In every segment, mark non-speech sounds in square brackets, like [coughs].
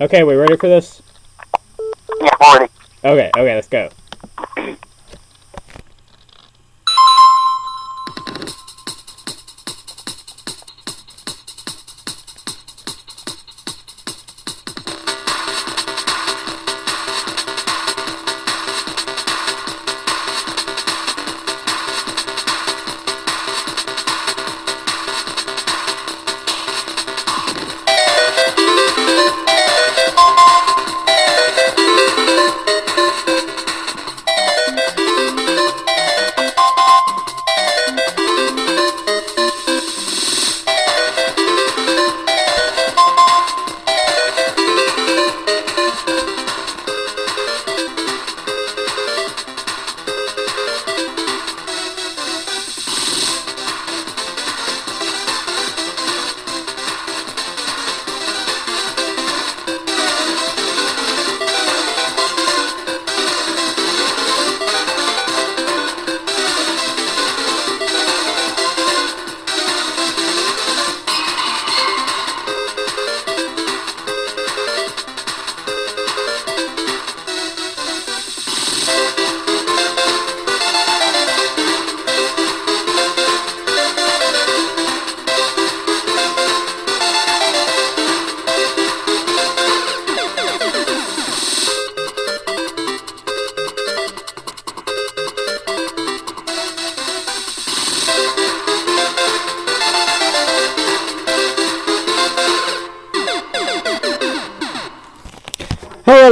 Okay, we ready for this? Yeah, already. Okay, okay, let's go.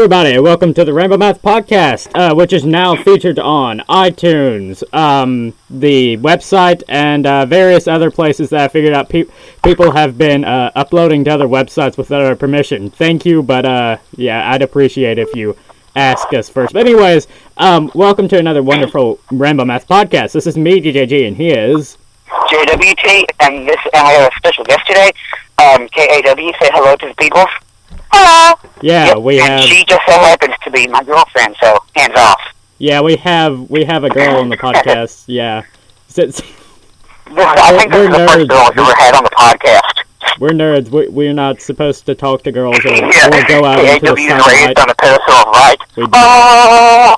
Everybody, welcome to the Rainbow Math Podcast, uh, which is now featured on iTunes, um, the website, and uh, various other places that I figured out pe- people have been uh, uploading to other websites without our permission. Thank you, but uh, yeah, I'd appreciate if you ask us first. But anyways, um, welcome to another wonderful Rainbow Math Podcast. This is me, DJG, and he is. JWT, and this, and we have a special guest today. Um, KAW, say hello to the people. Hello. Yeah, Yep, we and have. she just so happens to be my girlfriend, so hands off. Yeah, we have. We have a girl on the podcast. [laughs] Yeah. Since- This, I think this We're is the first girl we've ever had on the podcast. We're nerds. We, we're not supposed to talk to girls or, [laughs] yeah, or go out into the sunlight. raised on a pedestal right. We, Oh!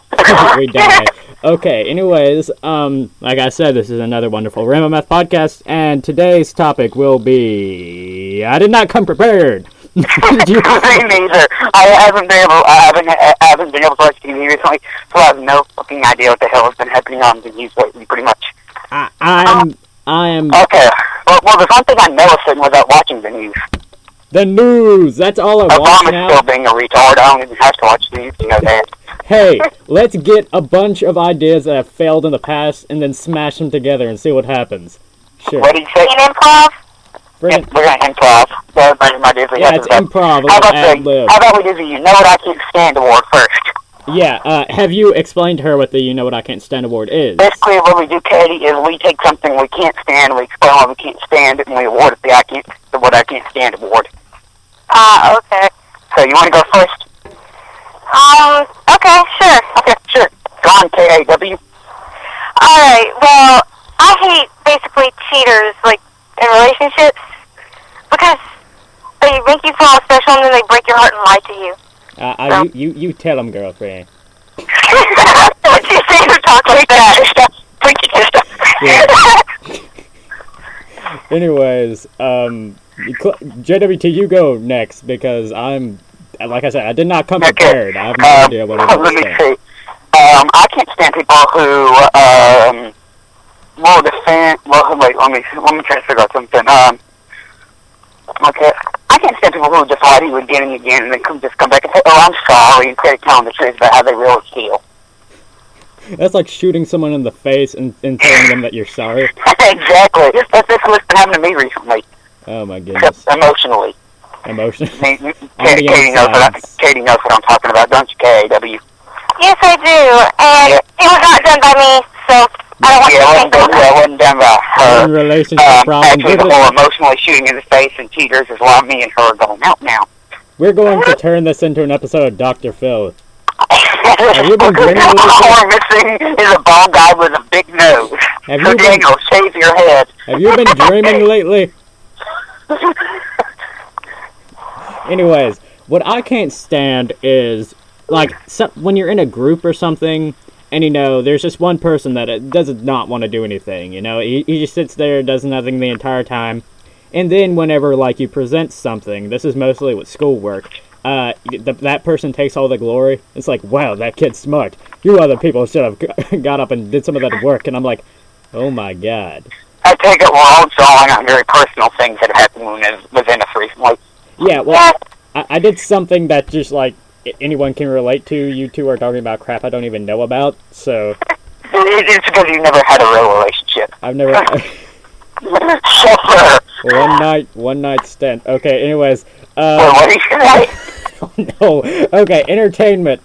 [laughs] we die. Okay, anyways, um, like I said, this is another wonderful Rainbow Math podcast, and today's topic will be... I did not come prepared! Did you- Me neither. I haven't been able. I haven't. I haven't been able to watch TV recently, so I have no fucking idea what the hell has been happening on the news lately. Pretty much. I, I'm... I am Okay. Well, well, there's one thing I know is sitting without watching the news. the news! That's all I watch Obama's now. still being a retard. I don't even have to watch the news to know that. Hey, [laughs] let's get a bunch of ideas that have failed in the past and then smash them together and see what happens. Sure. What did you say? An improv? Bring Yeah, it. we're gonna improv. So everybody might do it. Yeah, it's improv. How about ad the. How about we do the You Know What I Can't Stand award first? Yeah, uh, have you explained to her what the You Know What I Can't Stand award is? Basically, what we do, Katie, is we take something we can't stand, we explain why we can't stand it, and we award it the I can't, the What I Can't Stand award. Ah, okay. So you want to go first? Um, okay, sure. Okay, sure. Go on, K-A-W. Alright, well, I hate basically cheaters, like, in relationships, because they make you feel special and then they break your heart and lie to you. Uh, uh, you, you, you tell them, girlfriend. [laughs] what you say to talk like that? Sister. [laughs] Anyways, um, JWT, you go next because I'm, like I said, I did not come Okay. prepared. I have no Um, idea what I'm let going me to say. see. Um, I can't stand people who um, will defend. Well, wait. Let me let me try to figure out something. Um, okay. I can't stand people who just lie to you again and again, and then come just come back and say, "Oh, I'm sorry," instead of telling the truth about how they really feel. That's like shooting someone in the face and, and telling them that you're sorry. [laughs] exactly. That's that's what's been happening to me recently, Oh my goodness. except emotionally. Emotion. I mean, [laughs] Katie, Katie knows what I, Katie knows what I'm talking about, don't you, K-A-W? Yes, I do, and Yeah. it was not done by me, so I don't want Yeah, it wasn't it wasn't done by her. In relationship um, actually, the more emotionally shooting in the face and cheaters is why me and her are going out now. we're going to turn this into an episode of Dr. Phil. Have you been drinking [laughs] All we're missing is a bald guy with a big nose. Have so you been- Daniel, shave your head. Have you been dreaming lately? Anyways, What I can't stand is like some, when you're in a group or something, and you know there's just one person that uh, does not want to do anything. You know, he, he just sits there, does nothing the entire time, and then whenever like you present something, this is mostly with schoolwork. Uh, th- that person takes all the glory. It's like, wow, that kid's smart. You other people should have [laughs] got up and did some of that work. And I'm like, oh my god. I take it we're all drawing on very personal things that happened within it was in us recently. Yeah, well, I, I did something that just like anyone can relate to. You two are talking about crap I don't even know about, so It's because you never had a real relationship. I've never. [laughs] one night, one night stand. Okay, anyways. Uh, what do you say? [laughs] no. Okay, entertainment.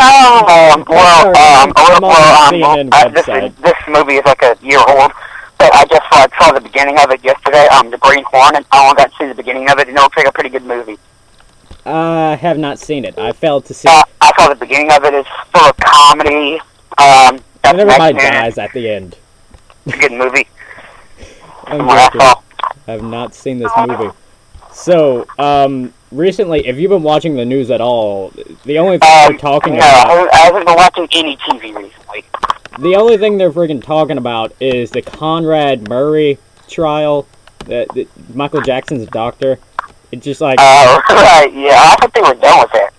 Oh, [laughs] um, well, um, I'm well, um, uh, this, this movie is like a year old, but I just uh, saw the beginning of it yesterday. Um, The Green Hornet. I only got to see the beginning of it, and it looks like a pretty good movie. I have not seen it. I failed to see. Uh, I saw the beginning of it. It's full of comedy. Um, that's Whenever my next in it. dies at the end. It's a good movie. [laughs] I'm From what I joking. saw. I have not seen this movie. So, um, recently, if you've been watching the news at all, the only thing Um, they're talking no, about, I haven't been watching any TV recently. the only thing they're freaking talking about is the Conrad Murray trial, the, the Michael Jackson's doctor. It's just like, Uh, [laughs] right, yeah, I thought they were done with it.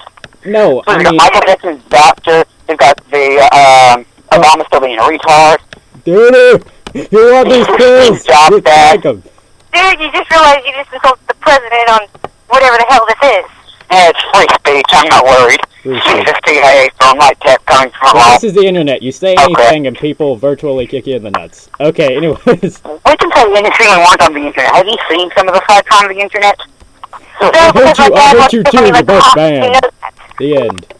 no, So I they've got mean, Michael Jackson's doctor. They've got the um, Obama still being a retard. dude, [laughs] you want these [laughs] pills? Drop You that. take 'em. Dude, you just realized you just insulted the president on whatever the hell this is. Yeah, it's free speech. I'm not worried. Free speech. Jesus, TIA from like tech coming from Well, this is the internet. You say Okay. anything and people virtually kick you in the nuts. Okay, anyways. We can say anything we want on the internet. Have you seen some of the sites on the internet? I heard you- I heard you too, Somebody you're like both Hawk, banned. you know that. The end.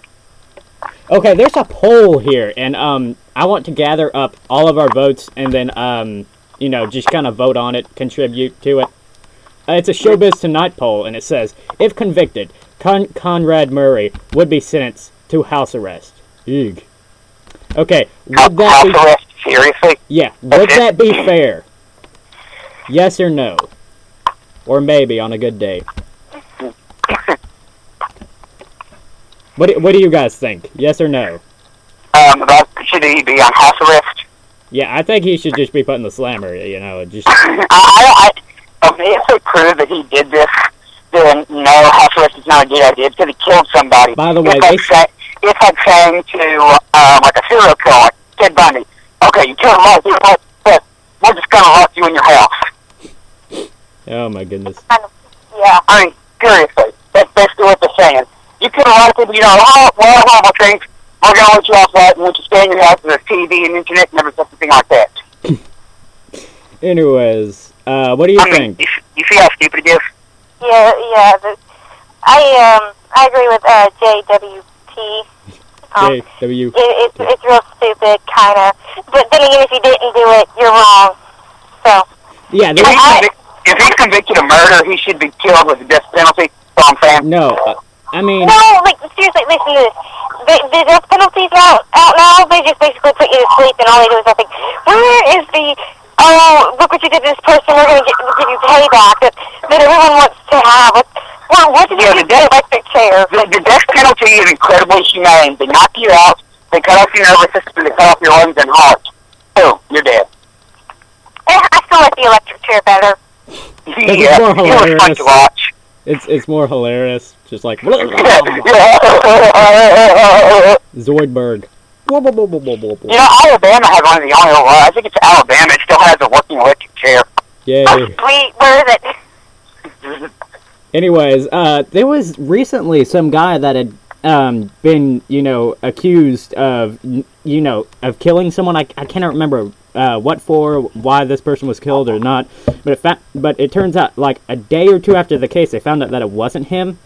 Okay, there's a poll here, and um, I want to gather up all of our votes and then um, you know, just kind of vote on it, contribute to it. Uh, it's a Showbiz Tonight poll, and it says if convicted, Con- Conrad Murray would be sentenced to house arrest. Eeg. Okay, would that House be arrest? Seriously? yeah? Would that be fair? Yes or no? Or maybe on a good day. What do, what do you guys think? Yes or no? Um, about, should he be on house arrest? Yeah, I think he should just be put in the slammer. You know, just [laughs] I, I, I, um, if they prove that he did this, then no, house arrest is not a good idea because he killed somebody. By the way, it's like, they- say, it's like saying to um, like a serial killer, like Ted Bundy, okay, you killed a lot of people, but we're just gonna lock you in your house. oh my goodness. Yeah. I mean, seriously, that's basically what they're saying. You killed a lot of people, you know, oh, well, horrible things. We're gonna let you off that and let you stay in your house with TV and internet and everything like that. [clears throat] Anyways, uh, what do you I mean, think? you, you see how stupid it is? Yeah, yeah. The, I um I agree with uh JWT. Um, J W. it, it's it's real stupid, kind of. But then again, if you didn't do it, you're wrong. So Yeah, If there's, he's, convic- if he's convicted of murder, he should be killed with the death penalty. So I'm saying, no. Uh, I mean, no, like seriously, listen to this. The, the death penalty's out out now. They just basically put you to sleep, and all they do is nothing. Where is the oh look what you did to this person? We're gonna give you payback that that everyone wants to have. What what, what did Yeah, you the do to the electric chair? the, the death penalty is incredibly humane. They knock you out, they cut off your nervous system, they cut off your lungs and heart. Boom, you're dead. I still like the electric chair better. [laughs] yeah, more it was fun to watch. it's it's more hilarious. Just like yeah. [laughs] Zoidberg. You know, Alabama has one of the only, well, I think it's Alabama, it still has a working electric chair. Yeah. Yay. Sweet, where is it? [laughs] Anyways, uh, there was recently some guy that had um, been, you know, accused of, you know, of killing someone. I, I cannot remember uh, what for, why this person was killed or not. But it fa- but it turns out, like a day or two after the case, they found out that it wasn't him.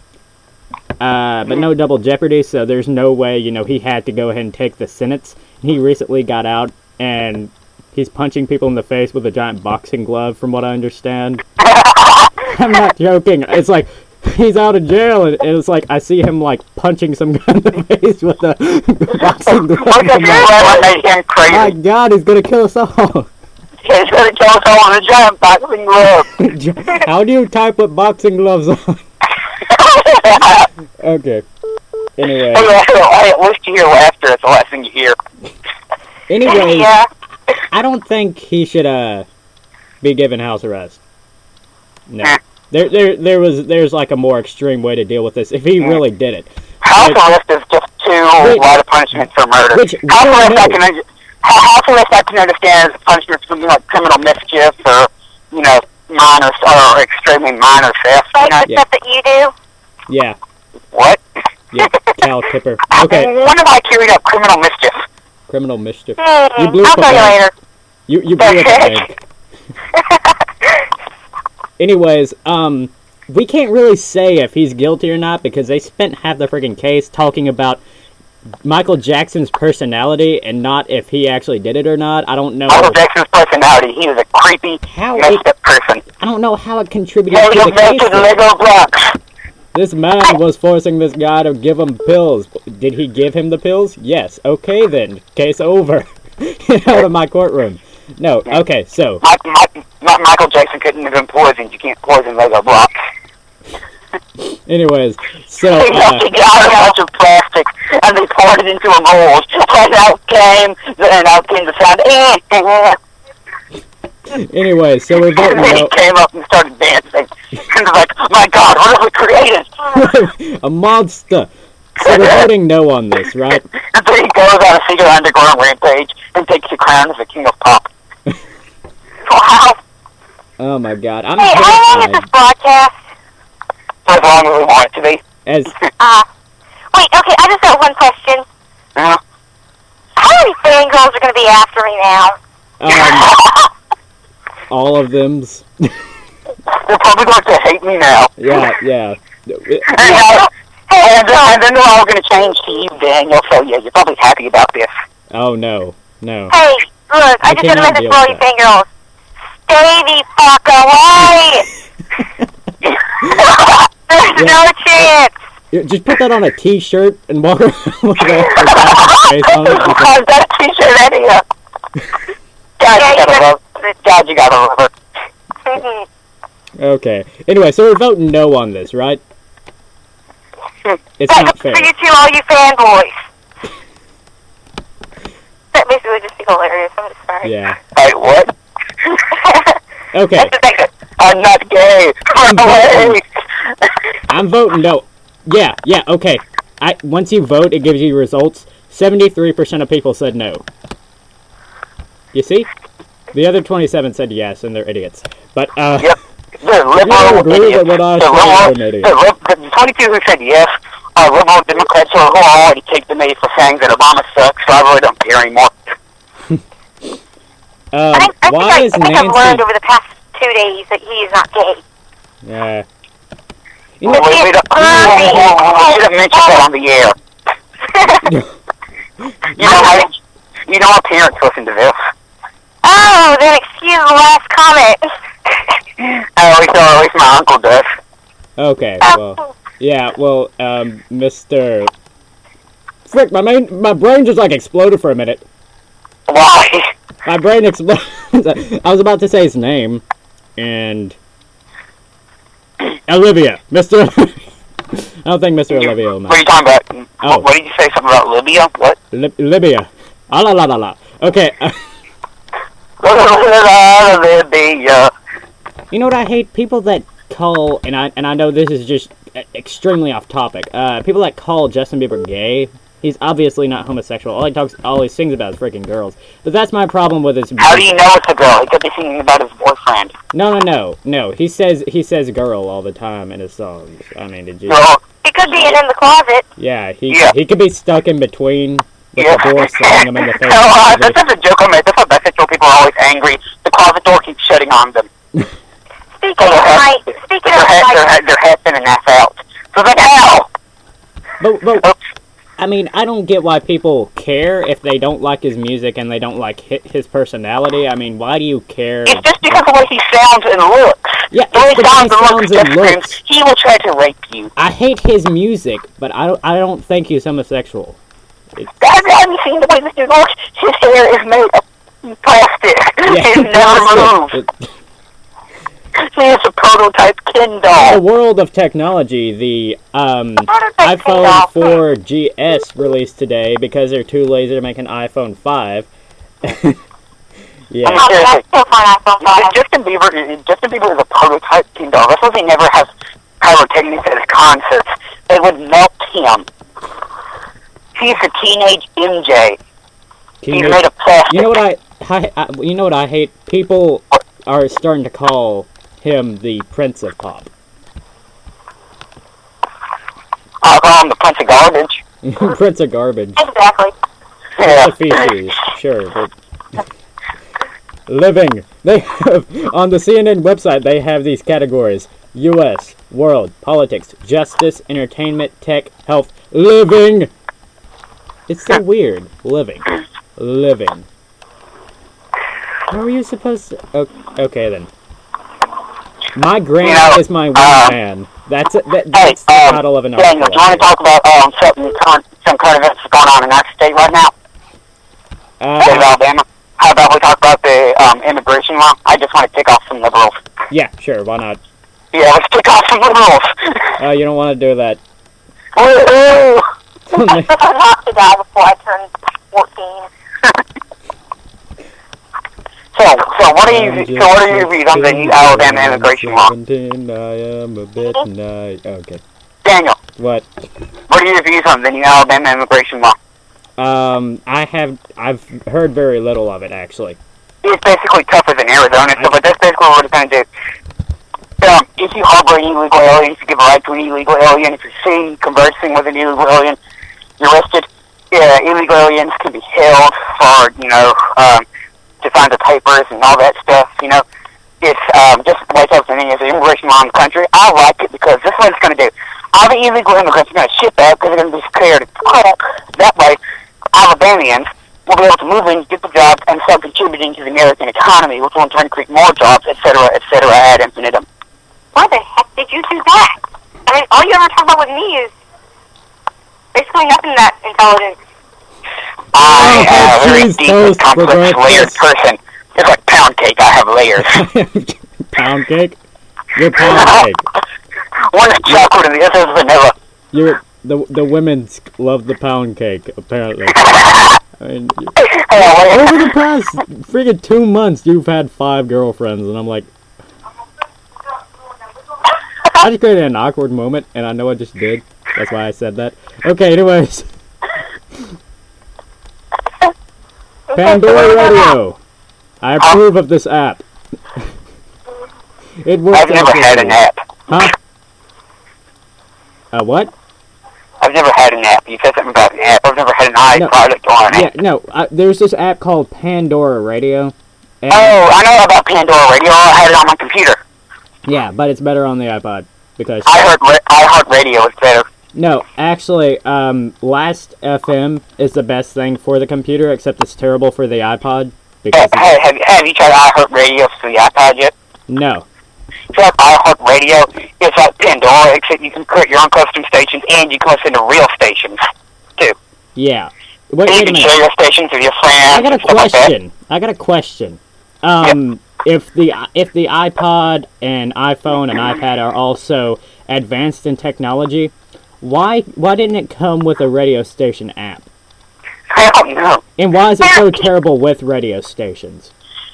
Uh, but no double jeopardy, so there's no way, you know, he had to go ahead and take the sentence. He recently got out and he's punching people in the face with a giant boxing glove, from what I understand. [laughs] I'm not joking. It's like he's out of jail, and it's like I see him like punching some guy in the face with a [laughs] boxing glove. Like, My. God, he's gonna kill us all. He's gonna kill us all on a giant boxing glove. [laughs] How do you type with boxing gloves on? Okay. Anyway, Oh, yeah, I at least you hear laughter. That's the last thing you hear. [laughs] anyway, [laughs] yeah. I don't think he should uh be given house arrest. No. Eh. There, there, there was, there's like a more extreme way to deal with this if he Eh. really did it. House arrest is just too Which- light a punishment for murder. which house arrest I can house arrest I can understand as a punishment for something like criminal mischief or you know minor or extremely minor theft. You Like know the Yeah. stuff that you do. Yeah, what? yeah, Cal Tipper. [laughs] Okay, When have I carried out criminal mischief? criminal mischief. Hmm. You blew I'll up tell you later. You, you blew up a bank. [laughs] Anyways, um, we can't really say if he's guilty or not because they spent half the freaking case talking about Michael Jackson's personality and not if he actually did it or not. I don't know. Michael Jackson's personality. He was a creepy, How messed up person. I don't know how it contributed to the case. Lego blocks. This man was forcing this guy to give him pills. Did he give him the pills? Yes. Okay then. Case over. [laughs] Get out of my courtroom. No. Okay. So Mike, Mike, Michael Jackson couldn't have been poisoned. You can't poison Lego blocks. [laughs] Anyways, so They uh, melted out a bunch of plastic and they poured it into a mold. And out came, and out came the sound. [laughs] Anyway, so we're voting And then he came up and started dancing. And was like, oh my God, what have we created? [laughs] a monster. So we're voting no on this, right? [laughs] And then he goes on a secret underground rampage and takes the crown as the king of pop. [laughs] wow. Oh my god, I'm Hey, how long is terrified. this broadcast? As long as we want it to be. As Uh, wait, okay, I just got one question. Yeah. How many fangirls are going to be after me now? um, all of them's. They're probably going to hate me now. Yeah, yeah. [laughs] And, uh, and, then- and then they're all going to change to you, Daniel. So yeah, you're probably happy about this. Oh no, no. Hey, look, I, I just got a cannot message deal for all with you fangirls. Stay the fuck away! There's no chance! Just put that on a T-shirt and walk around [laughs] with that [laughs] face on it. that T-shirt, idea? God, Yeah, you you gotta love. Got- God, you her. Mhm. [laughs] Okay. Anyway, so we're voting no on this, right? It's not fair. For you two, all you fanboys. [laughs] That basically would just be hilarious. I'm just sorry. Yeah. Hey, what? [laughs] Okay. That's the thing. I'm not gay. Run away. I'm voting no. Yeah, yeah, okay. I once you vote, it gives you results. Seventy-three percent of people said no. You see, the other twenty-seven said yes, and they're idiots. But uh, Yep. The liberal idiots. with what I the said, liberal, you're an idiot. the, lib- the 22 who said yes are liberal Democrats who are already kicked the me for saying that Obama sucks, so I really don't care anymore. [laughs] um, I think, I think, why I, is I think I've learned over the past two days that he is not gay. Yeah. We, You we, know, we, don't, we, we, we should have mentioned that on the air. [laughs] You know, I, [laughs] you know, our parents listen to this. Oh, then excuse the last comment. At least, or at least my uncle does. okay. Well, yeah. Well, um, Mister. Frick, my main, my brain just like exploded for a minute. Why? My brain exploded. [laughs] I was about to say his name, and Olivia, Mister. [laughs] I don't think Mister Olivia will What are you talking about? Oh. What, what did you say? Something about Libya? What? Li- Libya. Ah la la la la. Okay. [laughs] Libya. You know what I hate? People that call, and I and I know this is just extremely off topic. Uh, people that call Justin Bieber gay. He's obviously not homosexual. All he talks, all he sings about is freaking girls. But that's my problem with his. How do you know it's a girl? He could be singing about his boyfriend. No, no, no, no. He says he says girl all the time in his songs. I mean, did you? Girl. He could be in, in the closet. Yeah, he Yeah. he could be stuck in between with Yeah. the door slamming him in the [laughs] face. No, uh, that's just a joke I made. That's why bisexual people are always angry. The closet door keeps shutting on them. [laughs] Speaking So of their my, head, speaking their of head, their my, head, their head's in and that's out. So it's like, hell! But, but Oops. I mean, I don't get why people care if they don't like his music and they don't like his personality. I mean, why do you care? It's just because of the way he sounds and looks. Yeah, The way it's he the sounds and looks and looks. he will try to rape you. I hate his music, but I don't. I don't think he's homosexual. Have, have you seen the way this dude? His hair is made of plastic. Yeah, [laughs] [laughs] it never moves. He is a prototype Ken In the world of technology, the um, iPhone 4 GS released today because they're too lazy to make an iPhone 5. [laughs] yeah. I mean, I still find iPhone 5. Justin Bieber, Justin Bieber is a prototype Ken doll. That's why they never have pyrotechnics at his concerts. They would melt him. He's a teenage MJ. He's Teenage- made of plastic. You know what I, I, I you know what I hate? People are starting to call him the Prince of Pop. I call him the Prince of Garbage. [laughs] Prince of Garbage. Exactly. Yeah. Feces, sure, but [laughs] living. They have on the CNN website. They have these categories: U.S., world, politics, justice, entertainment, tech, health, living. It's so weird. Living, living. How are you supposed to? Okay then. My grand You know, is my um, man. That's it. That, Hey, that's the um, title of an Daniel, article. do you want to talk about um, something current, some current events that's going on in our state right now? State of Uh, Alabama. How about we talk about the um, immigration law? I just want to tick off some liberals. yeah, sure. Why not? Yeah, let's tick off some liberals. Uh, you don't want to do that. Woo-hoo! I have to die before I turn 14. So, so what are you? So what are your views on the new Alabama immigration law, 17, I am a bit nice. Okay. Daniel? What? What are your views on the new Alabama immigration law? Um, I have I've heard very little of it actually. It's basically tougher than Arizona, so but that's basically what it's going to do. Um, if you harbor an illegal alien, if you give a right to an illegal alien, if you're seen conversing with an illegal alien, you're arrested. Yeah, illegal aliens can be held for, you know, um, to find the papers and all that stuff, you know. It's um, just the way tough is immigration law in the country. I like it because this is what it's going to do. All the illegal immigrants are going to ship out because they're going to be scared of crap. That way, Alabamians will be able to move in, get the jobs, and start contributing to the American economy, which will in turn create more jobs, et cetera, et cetera, ad infinitum. Why the heck did you do that? I mean, all you ever talk about with me is basically nothing that intelligent. I Oh, am a very deep, complex, layered person. It's like pound cake. I have layers. [laughs] [laughs] pound cake. You're pound [laughs] cake. One is chocolate and the other is vanilla. You're the the women love the pound cake apparently. I mean, you- Hey, I over the past friggin' two months, you've had five girlfriends, and I'm like, I just created an awkward moment, and I know I just did. That's why I said that. Okay, anyways, Pandora Radio. I approve of this app. it works. I've never had an app. Huh? A what? I've never had an app. You said something about an app. I've never had an eye No. product or an Yeah, app. no. Uh, there's this app called Pandora Radio. And, Oh, I know about Pandora Radio. I had it on my computer. Yeah, but it's better on the iPod because I heard I heard radio is better. No, actually, um, Last FM is the best thing for the computer, except it's terrible for the iPod because Hey, hey, have, have you tried iHeart Radio for the iPod yet? no. Try iHeart Radio. It's like Pandora, except you can create your own custom stations and you can listen to real stations. too. Yeah. Wait, you wait can share your stations with your friends. I got a stuff like question. I got a question. Um, if the if the iPod and iPhone and iPad are also advanced in technology, why why didn't it come with a radio station app? I don't know. And why is it so terrible with radio stations?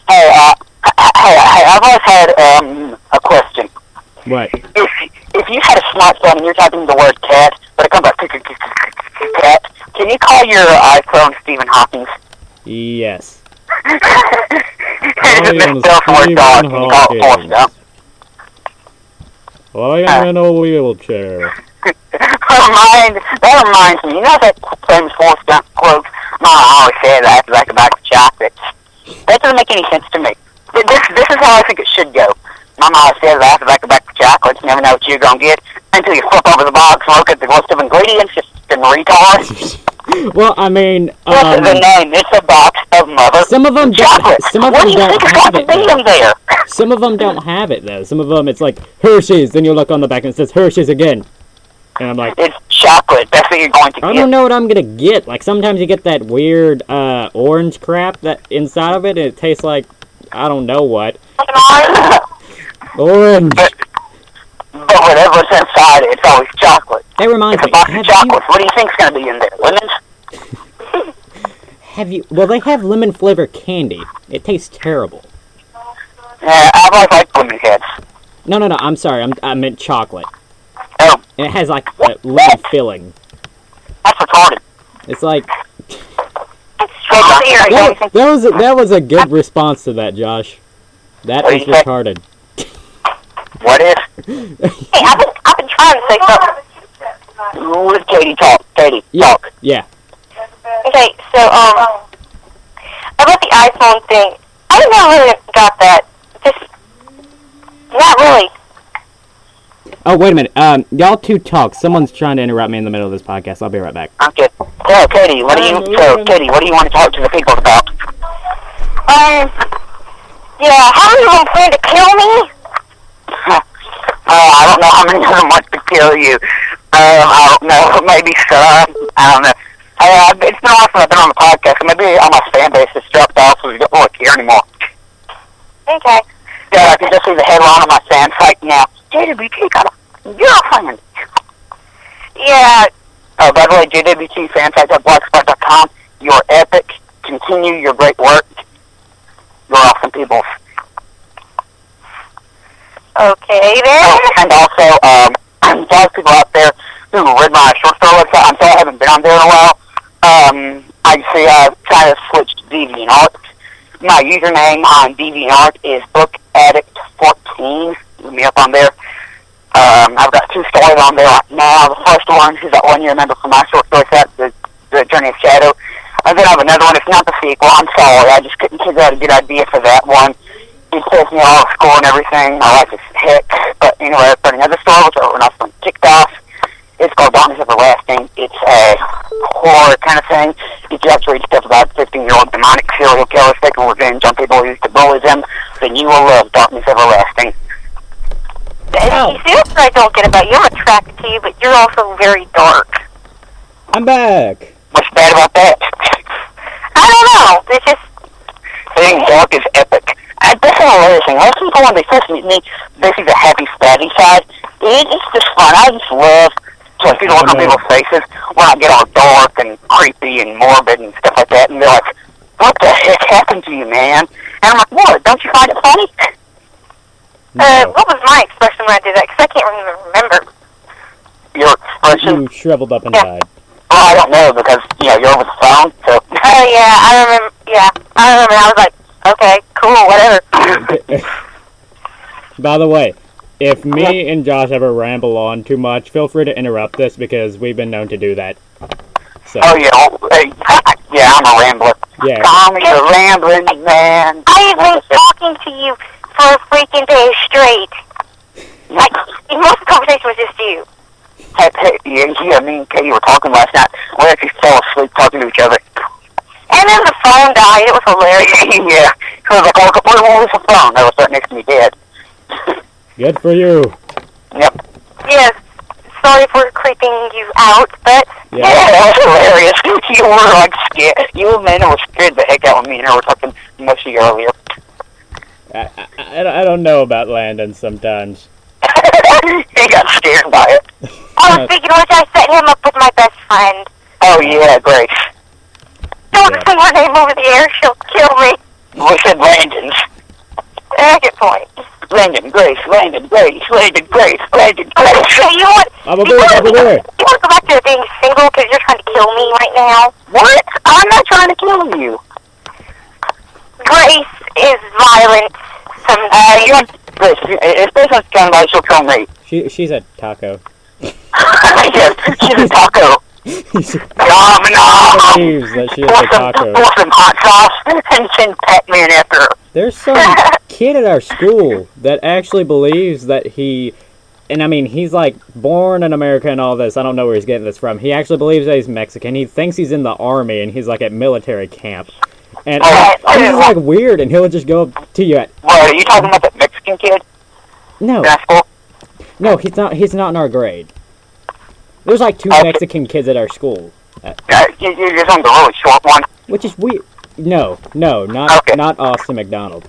Hey, uh, hey, hey, I've always had um, a question. What? If if you had a smartphone and you're typing the word cat, but it comes up cat, can you call your iPhone Stephen Hawking? Yes. and if it Stephen misspells the word dog, can you call it Forrest Hawking. Well, I am in a wheelchair. Remind, that reminds me, you know that famous Forrest Gump quote? Mama always said that like a bag of chocolates. That doesn't make any sense to me. This, this is how I think it should go. Mama always said that like a bag of chocolates. You never know what you're going to get until you flip over the box and look at the list of ingredients. Just a retard. [laughs] Well, I mean, um, the name? It's a box of mother some of them don't. chocolate. Some of what them do is have it. though. Some of them don't have it though. Some of them, it's like Hershey's. Then you look on the back and it says Hershey's again, and I'm like, It's chocolate. That's what you're going to I get. don't know what I'm gonna get. Like sometimes you get that weird uh, orange crap that inside of it, and it tastes like I don't know what. [laughs] Orange. But but whatever's inside, it's always chocolate. That reminds It's a me. box Have of you. What do you think's gonna be in there? Lemons? [laughs] have you? Well, they have lemon flavored candy. It tastes terrible. Yeah, I've always liked lemon heads. No, no, no. I'm sorry. I'm, I meant chocolate. And it has like a lemon filling. that's retarded. It's like that, that was a, that was a good response to that, Josh. That is do you say? retarded. What is? [laughs] Hey, I've been, I've been trying to say something. Let Katie talk. Katie, Yeah. talk. Yeah. Okay, so, um, about the iPhone thing, I never really got that. Just, not really. Oh wait a minute. Um, y'all two talk. Someone's trying to interrupt me in the middle of this podcast. I'll be right back. Okay. So, Katie, what do you? So, Katie, what do you want to talk to the people about? Um, yeah, how many of them plan to kill me? Uh, [laughs] I don't know how many of them want to kill you. Um, I don't know. [laughs] Maybe some. I don't know. Uh, it's been a while since I've been on the podcast. so Maybe all my fan base has dropped off, so we don't want to care anymore. Okay. Yeah, I can just see the headline on my fan site now. JWT got a girlfriend. Yeah, Oh, by the way, JWT jwtfansite.blogspot.com. You're epic. Continue your great work. You're awesome people. okay Oh, then. and also, um, a lot of people out there who read my short story website. I'm sorry I haven't been on there in a while. Um, I see I've kind of switched to DeviantArt. My username on DeviantArt is BookAddict14. Look me up on there. Um, I've got two stories on there now. The first one is that one you remember from my short story set, the, the Journey of Shadow. And then I have another one. It's not the sequel. I'm sorry. I just couldn't figure out a good idea for that one. It says me all the score and everything. I like it as heck. But anyway, I've got another story which I wrote off on TikTok. It's called Darkness Everlasting. It's a horror kind of thing. If you have to read stuff about 15-year-old demonic serial killers taking revenge on people who used to bully them, then you will love Darkness Everlasting. Ow. You see, that's what I don't get about you. I'm attracted to you, but you're also very dark. I'm back. What's bad about that? I don't know. It's just, Being dark is epic. And that's an hilarious thing. Most people, when they first meet me, they see the happy, spatty side. It, it's just fun. I just love to see the look on people's faces when I get all dark and creepy and morbid and stuff like that. And they're like, what the heck happened to you, man? And I'm like, what? Don't you find it funny? uh, what was my expression when I did that? Because I can't even remember. Your expression? You shriveled up Yeah. inside. Well, I don't know because, you know, you're over the phone, so... [laughs] Oh, yeah, I remember. Yeah, I remember. I was like, okay, cool, whatever. [laughs] [laughs] By the way, if me and Josh ever ramble on too much, feel free to interrupt this because we've been known to do that. So oh, yeah. Yeah, I'm a rambler. yeah. Call me a rambling man. I have been talking to you for a freaking day straight. Like, most of the conversation was just you. Hey, hey, yeah, yeah, me and Katie were talking last night. We actually fell asleep talking to each other. And then the phone died. It was hilarious. [laughs] yeah. So I was like, oh, where, where was the phone? That was right next to me dead. Good for you. Yep. Yes. Sorry for creeping you out, but Yeah. Yeah, that was [laughs] hilarious. [laughs] You were like scared. You and Amanda were scared the heck out of me and I were talking mushy earlier. I, I, I don't know about Landon sometimes. [laughs] he got scared by it. oh, speaking of which, I set him up with my best friend. Oh, yeah, Grace. Don't Yeah. say my name over the air. She'll kill me. We said Landon's. I point. Landon, Grace, Landon, Grace, Landon, Grace, Landon, Grace. So you want? I'm a you I'm a bear. You want to go back to being single because you're trying to kill me right now? What? I'm not trying to kill you. Grace is violent. Uh, Sometimes. you want, Grace, if this is kind she'll kill me. She she's a taco. [laughs] yes, she's a taco. She Nom nom. believes that she is Pour a some, taco. pour some hot sauce and send Pac-Man after her. There's some [laughs] kid at our school that actually believes that he, and I mean, he's like born in America and all this. I don't know where he's getting this from. He actually believes that he's Mexican. He thinks he's in the army and he's like at military camp. And Oh, this is like weird, and he'll just go up to you at What, are you talking about that Mexican kid no, in that school? no, he's not. He's not in our grade. There's like two Okay. Mexican kids at our school, Uh, you- you're just on the really short one. which is weird. No, no, not Okay. not Austin McDonald.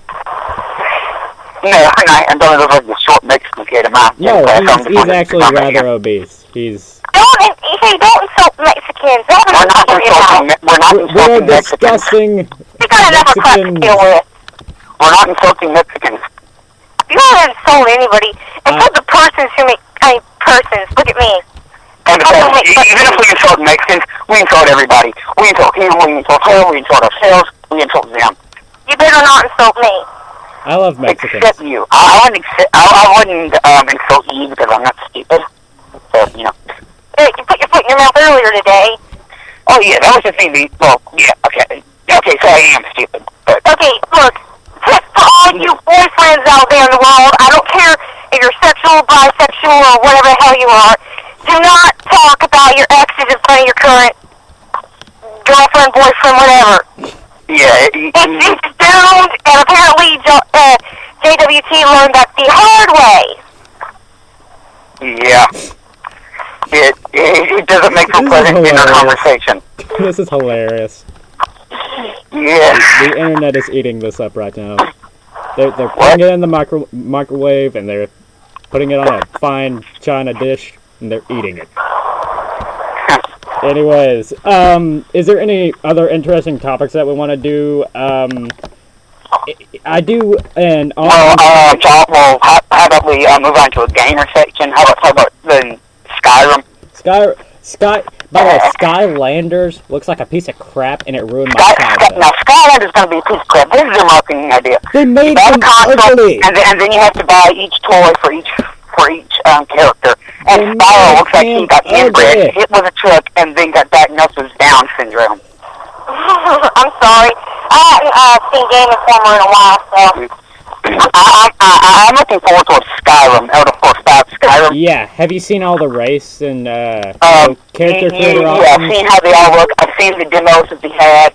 No, I, I don't look like the short Mexican kid in my No, class. he's, he's actually I'm rather obese. He's Don't, in- hey, don't insult Mexicans. Don't We're not worry insulting. about. Me- We're not we're, we're insulting Mexicans. discussing You got enough of crap to Mexicans. deal with. We're not insulting Mexicans. You don't insult anybody. Insult Uh, the persons who make, I mean, persons. Look at me. And Oh, because wait, but- even if we insult Mexicans, we insult everybody. We insult him. We insult her. We insult ourselves. We insult them. You better not insult me. I love Mexicans. Except you. I, I wouldn't. Accept, I, I wouldn't um, insult you because I'm not stupid. So you know. Hey, You put your foot in your mouth earlier today. Oh yeah, that was just me. Well, yeah. Okay. Okay. So I am stupid. But Okay, look, just for all you boyfriends out there in the world, I don't care if you're sexual, bisexual, or whatever the hell you are, do not talk about your exes in front of your current girlfriend, boyfriend, whatever. yeah. It, It's, it's doomed, and apparently Jo- uh, JWT learned that the hard way. yeah. It, it, it doesn't make for pleasant dinner conversation. This is hilarious. Yeah. The internet is eating this up right now. They're, they're putting it in the micro- microwave and they're putting it on a fine china dish and they're eating it. [laughs] Anyways, um, is there any other interesting topics that we want to do? Um, I- do an Well, uh, John, well, how, how about we uh, move on to a gamer section? How about, how about the Skyrim? Sky, Sky. By the way, Skylanders looks like a piece of crap, and it ruined my Sky, Sky, childhood. now, Skylanders is going to be a piece of crap. This is their marketing idea. They made Buy them the console, ugly. and then, and then you have to buy each toy for each for each um, character. They And Spyro looks like he got inbred, ugly. hit with a truck, and then got diagnosed with Down syndrome. [laughs] I'm sorry. I haven't uh, seen Game Informer in a while, so. I, I, I, I'm looking forward to Skyrim, Elder Scrolls 5 Skyrim. Yeah, have you seen all the race and uh, Um, character creator yeah, I've seen how they all look. I've seen the demos that they had.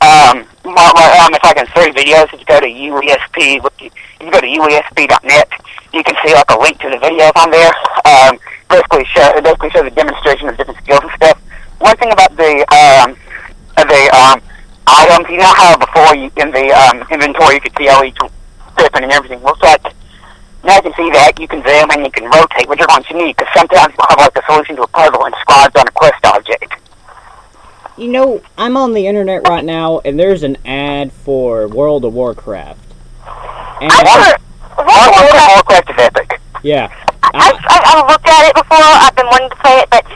Um, my, my, um, if I can search videos, if you go to UESP, you go to UESP.net, you can see like a link to the videos on there. Um, basically show it basically shows a demonstration of different skills and stuff. One thing about the um, the um, items, you know how before you in the um, inventory you could see how each weapon and everything looks like. Now you can see that you can zoom and you can rotate, which are going to need because sometimes you'll have like a solution to a puzzle inscribed on a quest object. You know, I'm on the internet right now, and there's an ad for World of Warcraft. And I wonder. World World of Warcraft is epic. yeah, I, I, I've looked at it before. I've been wanting to play it, but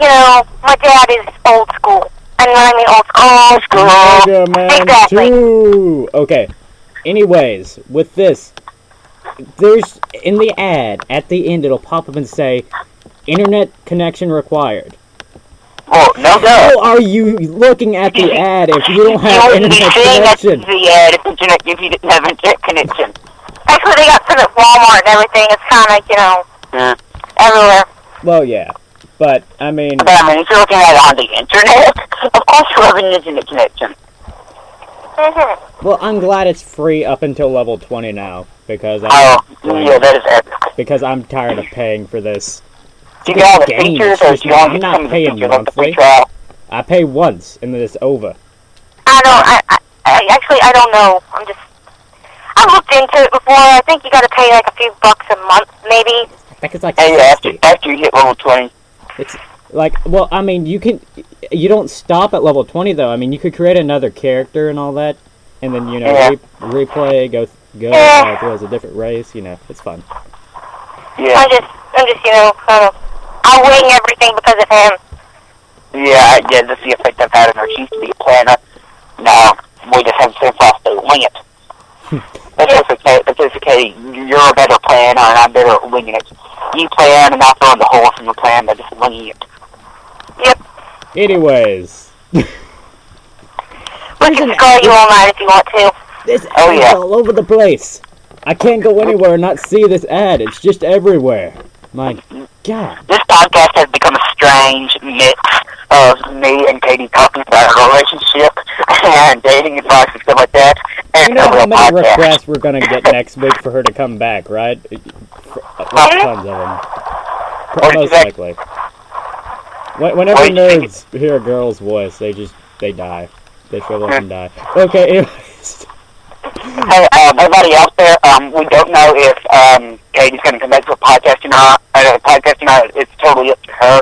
you know, my dad is old school. And when I mean old school, old school. Mega Man Exactly. 2. Okay. Anyways, with this, there's in the ad at the end it'll pop up and say, "Internet connection required." Well, no doubt. How are you looking at the ad if you don't have you internet connection? the ad if, you didn't have internet connection. Actually, they got some at Walmart and everything. It's kind of, you know, Yeah. everywhere. Well, yeah, but I mean, But I mean, if you're looking at it on the internet, [laughs] of course you have an internet connection. [laughs] well, I'm glad it's free up until level 20 now because I'm Oh, yeah, that is epic. because I'm tired of paying for this. Do you get all the Game, features, or do you only I'm not paying features monthly. I pay once and then it's over. I don't. I, I, I actually, I don't know. I'm just. I looked into it before. I think you got to pay like a few bucks a month, maybe. I think it's like Hey, after, after you hit level 20. It's like, well, I mean, you can, you don't stop at level 20 though. I mean, you could create another character and all that, and then you know Yeah. re- replay, go go Yeah. uh, through as a different race. You know, it's fun. Yeah. I'm just, I'm just, you know, kind of. I wing everything because of him. Yeah, yeah, that's the effect I've had on her. She used to be a planner. Now, we just have the same to wing it. That's just okay, that's just okay. You're a better planner and I'm better at winging it. You plan and I throw in the holes in your plan by just winging it. Anyways, We can scar you all night if you want to. this Oh, yeah. all over the place. I can't go anywhere and not see this ad. It's just everywhere. My God. This podcast has become a strange mix of me and Katie talking about our relationship and dating advice and stuff like that. And You know how many podcast. requests we're gonna get next week for her to come back, right? Like hmm? tons of them. What did you Most likely. When- Whenever What did you nerds hear a girl's voice, they just they die. They shrivel up and die. Okay, anyways. Hey, um, everybody out there, um, we don't know if um, Katie's going to come back to a podcast or not. Uh, podcast or not. It's totally up to her.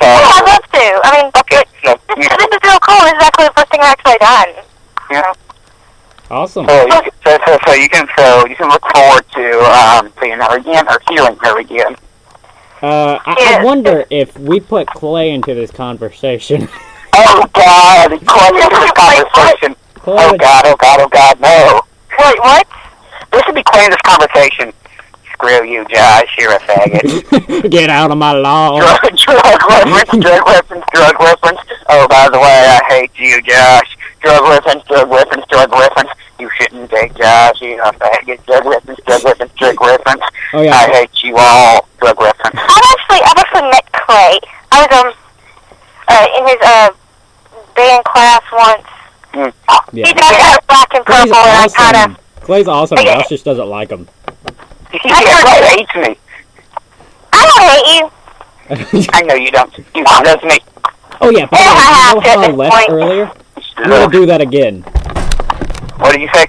So, Yeah, I'd love to. I mean, okay. So, this, yeah. this is real cool. This is actually the first thing I've actually done. yeah. Awesome. So, you, so, so, so you can so you can look forward to um, seeing her again or hearing her again. Uh, I, I wonder if we put Clay into this conversation. [laughs] Oh God! Clay, this conversation. Clay Oh God! Oh God! Oh God! No! Wait, what? This would be Clay in this conversation. Screw you, Josh. You're a faggot. [laughs] Get out of my law. [laughs] drug, drug reference, drug reference, drug reference. Oh, by the way, I hate you, Josh. Drug reference, drug reference, drug reference. You shouldn't take Josh. You're a faggot. Drug reference, drug reference, drug reference. Oh I hate you all. Drug reference. I've actually, I've actually met Clay. I was um, uh, in his uh, band class once. Mm. He Yeah. does have black and Clay's purple, and I kind of, Clay's awesome. Okay. Josh just doesn't like him. yeah, Clay hates me. I don't hate you. I know you don't. You loves me. oh yeah. By the Yeah, I way, you know how I left point. earlier? I'm gonna do that again. What did you say?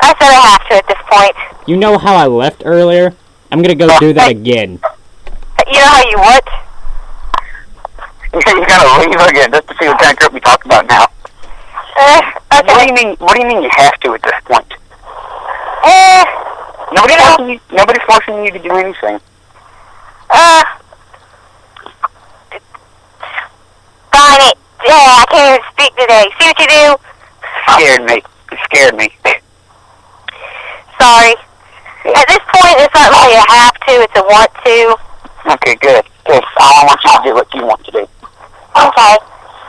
I said I have to at this point. You know how I left earlier? I'm gonna go do that again. You know how you what? You're gonna leave again just to see what kind of group we talk about now. Uh, What do you mean? What do you mean you have to at this point? Uh, Nobody's forcing you. Nobody's forcing you to do anything. uh, fine it. Yeah, I can't even speak today. See what you do? Scared me. Scared me. Sorry. At this point, it's not really a have to, it's a want to. Okay, good. Good. I want you to do what you want to do. Okay.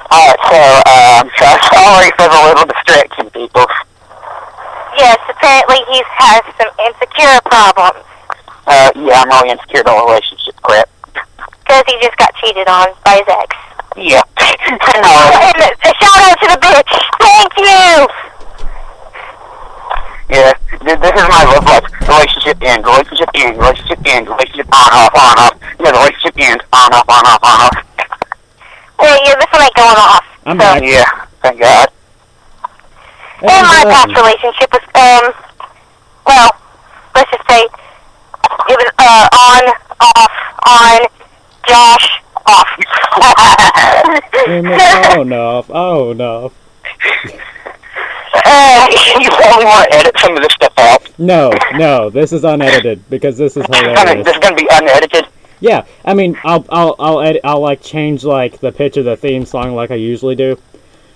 Alright, so, um, so sorry for the little distraction, people. Yes, apparently he has some insecure problems. Uh, yeah, I'm really insecure about relationship crap. Because he just got cheated on by his ex. Yeah. [laughs] no, [laughs] And a shout out to the bitch. Thank you. Yeah. This is my love life. Relationship end, relationship end, relationship end, relationship on, off, on, off. Yeah, relationship ends, on, off, on, off, on, off. Yeah, yeah, this one ain't going off. I'm so, back. Yeah, thank God. And my past relationship was, um, well, let's just say it was, uh, on, off, on, Josh, off. Oh no! Oh no! [laughs] you probably want to edit some of this stuff out. No, no. This is unedited because this is gonna, hilarious. this is gonna be unedited. Yeah, I mean, I'll, I'll, I'll edit. I'll like change like the pitch of the theme song like I usually do,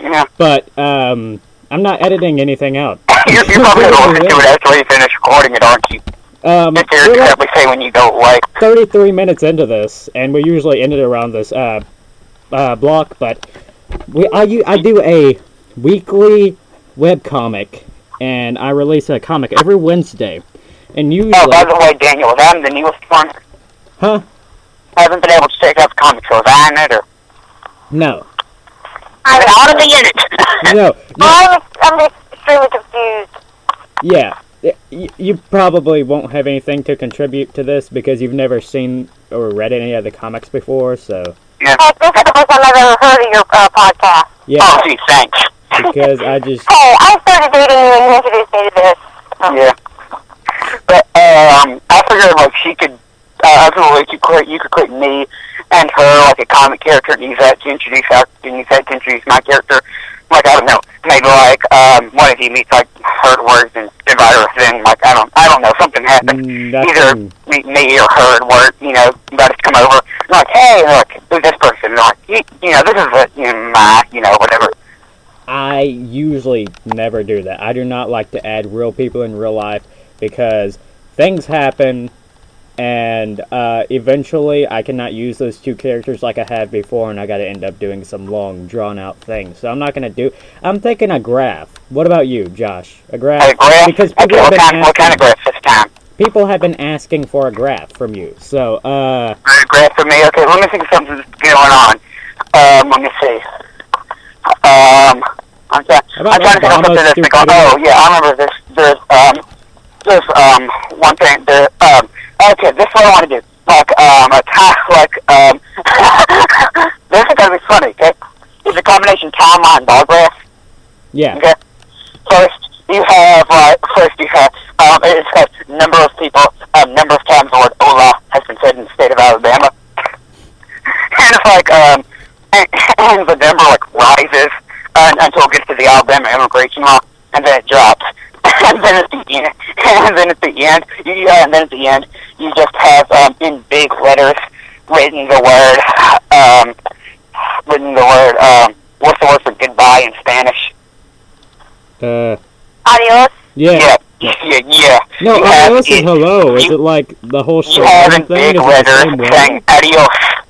Yeah. but um, I'm not editing anything out. [laughs] You're, you're probably gonna listen to it after we finish recording it, aren't you? Um, we're like say when you go away. 33 minutes into this, and we usually end it around this uh, uh, block. But we, I, I do a weekly web comic, and I release a comic every Wednesday. And usually, Oh, by the way, Daniel, is that the newest one? huh? I haven't been able to check out the comic, so is that in it or? No, I'm out of the in it. no, no. [laughs] I'm, I'm just extremely confused. Yeah, y- you probably won't have anything to contribute to this because you've never seen or read any of the comics before. So yeah. Hey, this is the first time I've ever heard of your uh, podcast. yeah, Oh, gee, thanks. Because I just Hey, I started dating you and you introduced me to this. Yeah. But um, I figured like she could, uh, ultimately you could create, you could create me and her like a comic character and use that to introduce our, and use that to introduce my character. Like I don't know, maybe like um, one of you meets like heard words and invite her thing. Like I don't, I don't know, something happened. mm, Either nothing. meet me or her at work, you know, invite us to come over. And like, hey, look, who's this person? And like, you, you know, this is a, you know, my, you know, whatever. I usually never do that. I do not like to add real people in real life because things happen and uh, eventually I cannot use those two characters like I have before and I gotta end up doing some long drawn out thing. So I'm not gonna do I'm thinking a graph. What about you, Josh? A graph? Hey, graph. Because Okay, people have what been kind, what kind of asking- graph this time? people have been asking for a graph from you. So uh Graph for me. Okay, let me think of something going on. Um, let me see. Um, I'm trying, I'm trying to think of something that's going. stupidity. Oh yeah, I remember this. There's um, there's um one thing. There um. Okay, this is what I want to do. Like um, a time like um. [laughs] this is gonna be funny. Okay, it's a combination timeline bar graph. yeah. Okay. First, you have like first you have um, it says number of people, um, number of times the word "Ola" has been said in the state of Alabama, [laughs] and it's like um, and, [laughs] and the number like uh, until it gets to the Alabama immigration law, and then it drops. [laughs] and then at the end, [laughs] and then at the end, you, yeah, and then at the end, you just have um, in big letters written the word, [sighs] um, written the word, um, what's the word for goodbye in Spanish? Uh, Adios. yeah. Yeah, yeah, yeah. No, You have adios is in- hello. Is you- it like the whole You have in thing? big Is it the letters same way? saying adios.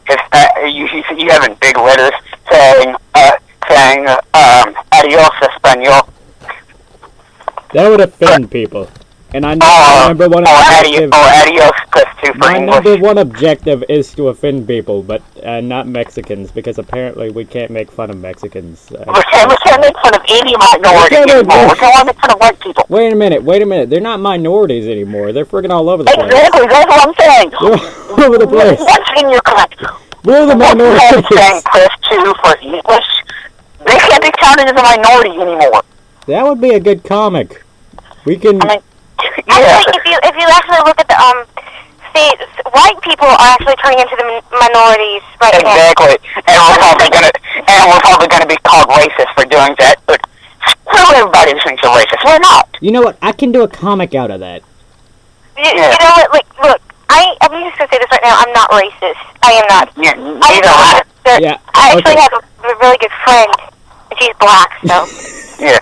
It's, uh, you, you, you have in big letters saying, uh, saying, um, adios Espanol. That would offend people. And I know my number one adi- objective. or adios plus two for My English. number one objective is to offend people, but uh, not Mexicans, because apparently we can't make fun of Mexicans. Uh, We can't, we can't make fun of any minority We can't make- We can't make fun of white people. Wait a minute, wait a minute. They're not minorities anymore. They're freaking all over the place. Exactly, that's what I'm saying. [laughs] They're all over the place. What's in your correct? We're the What's saying minorities. plus two for English? They can't be counted as a minority anymore. That would be a good comic. We can. I mean, I yeah. think if you if you actually look at the um, see, white people are actually turning into the minorities right now. Exactly. And we're probably gonna and we're probably gonna be called racist for doing that, but screw everybody who thinks we're racist. We're not. You know what? I can do a comic out of that. You, Yeah. you know what? Like, look, I I'm just gonna say this right now. I'm not racist. I am not. Yeah, I neither am I. there- Yeah, I actually okay. have a, a really good friend, and she's black. So [laughs] Yeah.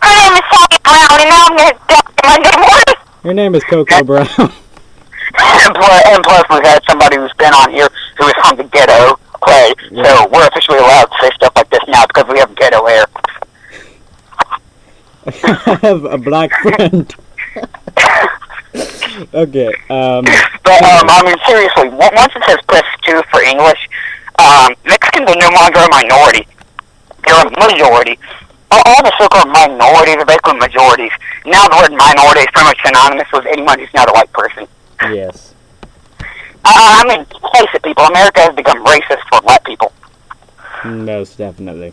her name is Sally Brown, and now I'm gonna die Monday morning. Her name is Coco Brown. [laughs] And plus, and plus we've had somebody who's been on here who is from the ghetto play, Yeah. so we're officially allowed to say stuff like this now because we have ghetto air. [laughs] I have a black friend. okay. Um. But um, I mean, seriously, once it says plus two for English, um, Mexicans are no longer a minority; they're a majority. All, all the so-called minorities are basically majorities. Now the word minority is pretty much synonymous with anyone who's not a white person. Yes. Uh, I mean, face it, people. America has become racist for black people. Most definitely.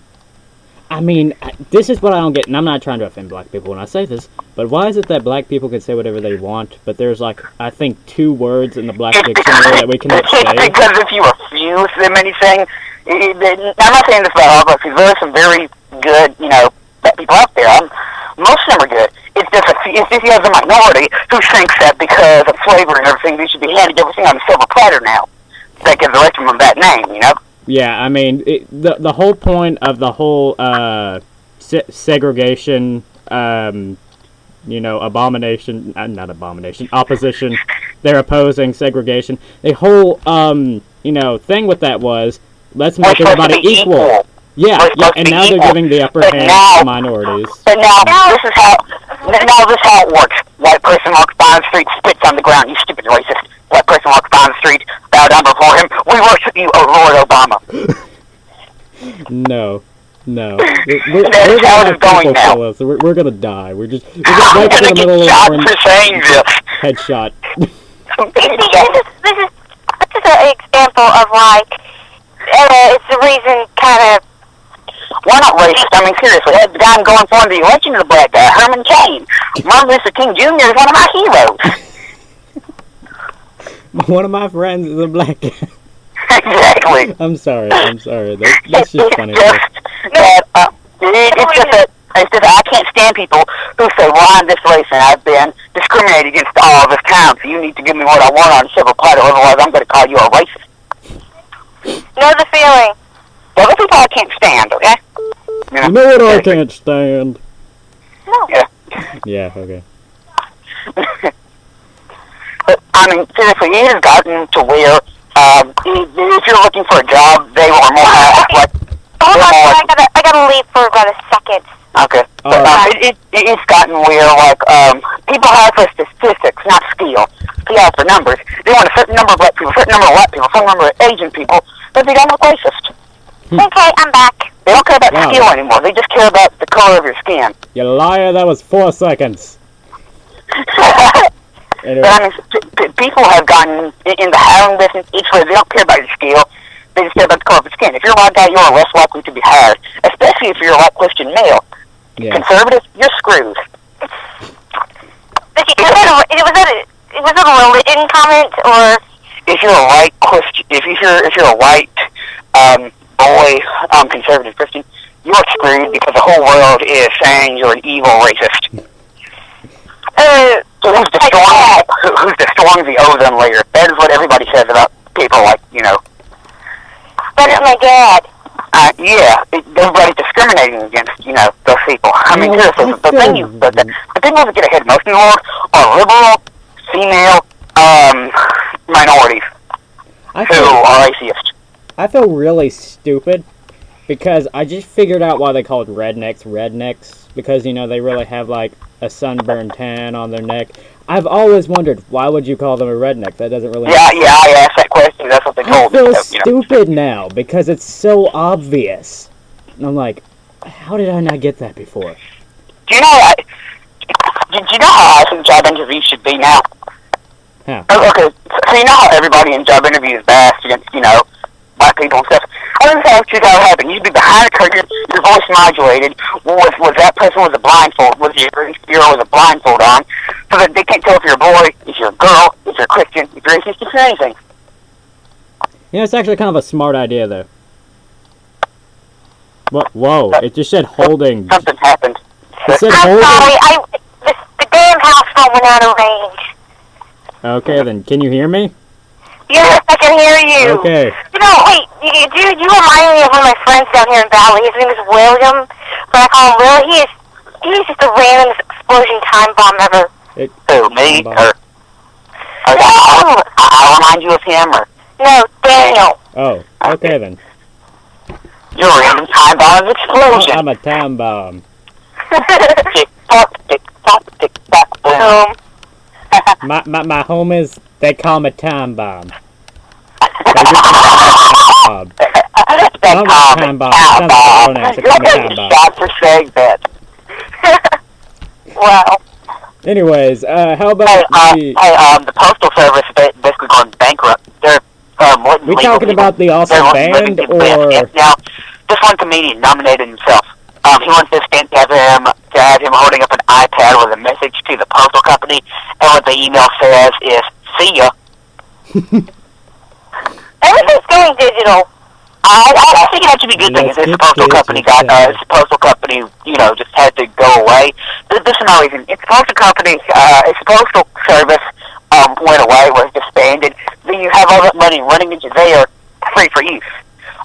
I mean, this is what I don't get, and I'm not trying to offend black people when I say this, but why is it that black people can say whatever they want, but there's like, I think, two words in the black It's dictionary that we cannot say? because if you refuse them anything, it- I'm not saying this about all people. There are some very good, you know, black people out there. Um, most of them are good. It's just, a, it's just you have a minority who thinks that because of flavor and everything, they should be handed everything on a silver platter now. That gives the rest of them that name, you know? Yeah, I mean, it, the the whole point of the whole uh, se- segregation, um, you know, abomination, uh, not abomination, opposition. They're opposing segregation. The whole, um, you know, thing with that was let's We're make to everybody be equal. Yeah, We're yeah, and be now they're giving the upper But hand now- to minorities. But now, this is how, now this is how it works. White person walks by the street, spits on the ground, you stupid racist. White person walks by the street, bow down before him, we worship you, Lord Obama. No, no. [laughs] We're, we're, we're gonna have going people now. kill us. We're, we're gonna die. We're just we're just [laughs] right in the get middle of shot for saying this. headshot. [laughs] This is this is this is an example of like uh, it's the reason kind of We're not racist. I mean, seriously, that guy I'm going for in the election is a black guy, Herman Cain. Martin Luther King Jr. is one of my heroes. one of my friends is a black guy. Exactly. I'm sorry. I'm sorry. That, that's just it's funny. just that, uh, it, it's just that, it's just that I can't stand people who say, well, I'm this race and I've been discriminated against all this time, so you need to give me what I want on a silver platter, otherwise I'm going to call you a racist. know the feeling. Those are people I can't stand, okay? You You know what I can't stand? No. Yeah. Yeah. Okay. [laughs] But, I mean, seriously, it has gotten to where um, if if you're looking for a job, they are more like, Hold on, Yeah. I gotta I gotta leave for about a second. okay. But, Alright. um, it, it, it's gotten where, like, um, people hire for statistics, not skill. They hire for numbers. They want a certain number of black people, a certain number of white people, a certain number of Asian people, but they don't look racist. Okay, I'm back. They don't care about Wow. skill anymore. They just care about the color of your skin. You liar. That was four seconds. [laughs] Anyway, But I mean, p- p- people have gotten in in the hiring business. Each way, they don't care about your skill. They just care about the color of your skin. If you're a white guy, you are less likely to be hired, especially if you're a white Christian male. Yeah. Conservative, you're screwed. But was that a, was that a, was that a religion comment or? If you're a white Christian, if you're if you're a white um, boy, um, conservative Christian, you're screwed because the whole world is saying you're an evil racist. Uh, So who's destroying who, who's destroying the ozone layer? That is what everybody says about people like you know. that's my dad. Uh, yeah, it, everybody's discriminating against you know those people. I mean, Well, seriously, I the thing you feel- the, the, the people that get ahead most in the world are liberal, female, um, minorities I who feel, are atheist. I feel really stupid because I just figured out why they called rednecks rednecks because you know they really have like a sunburned tan on their neck. I've always wondered why would you call them a redneck? That doesn't really. Yeah, yeah, I asked that question. That's what they I told me. feel So, you know. stupid now because it's so obvious. And I'm like, how did I not get that before? Do you know? I, do, do you know how I think job interviews should be now? How? Oh, Okay, so, so you know how everybody in job interviews bashed against you know black people and stuff. I don't know what you got happen. You'd be behind a curtain, your voice modulated. Was was that person with a blindfold? Was your girl with a blindfold on? So that they can't tell if you're a boy, if you're a girl, if you're a Christian, if you're atheist, if you're anything. You know, it's actually kind of a smart idea though. What? Whoa! It just said holding. Something happened. It said I'm holding. sorry. I the, the damn house phone went out of range. Okay, then can you hear me? Yes, I can hear you. Okay. You know, wait, you, you, you remind me of one of my friends down here in Valley. His name is William, but I call him Will. He is, he's just the randomest explosion time bomb ever. Who, me? Bomb. Or, or I'll, I'll remind you of him, or No, Daniel. Oh, okay then. you're a random time bomb explosion. I'm a time bomb. tick tock, tick tock, tick tock, boom. [laughs] um, My my my homies, they call me time bomb. [laughs] They just call me time bomb. That I'm a time bomb. time bomb. a pronoun, so You're call me getting time bomb. shot for saying that. wow. Anyways, uh, how Hey, about uh, the? hey, um, the postal service is basically going bankrupt. They're um, letting We legal talking people- about the they're band or? Now, this one comedian nominated himself. Um, he wants this stand to have him to have him holding up an iPad with a message to the postal company, and what the email says is "See ya." [laughs] Everything's going digital. I, I, I think it had to be good thing. If the postal company got, uh, if the postal company, you know, just had to go away. Th- This is no reason. If the postal company, uh, if the postal service um, went away, was disbanded, then you have all that money running into there free for use.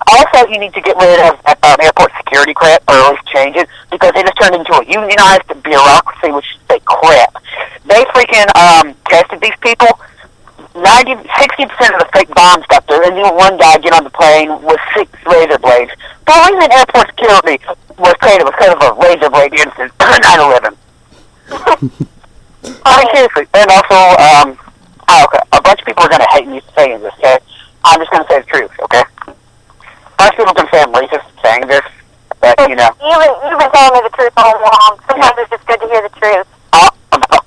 Also, you need to get rid of um, airport security crap, or at least change it, because they just turned into a unionized bureaucracy, which is like crap. They freaking um, tested these people. 90, 60% of the fake bombs got there, and then one guy get on the plane with six razor blades. The reason airport security was created was because of a razor blade incident, [coughs] 9-11. [laughs] I mean, seriously. And also, um, oh, okay, a bunch of people are going to hate me saying this, okay? I'm just going to say the truth, okay? A bunch of people can say I'm racist saying this, but, you know, You've been, you've been telling me the truth all along. Sometimes it's just good to hear the truth. uh,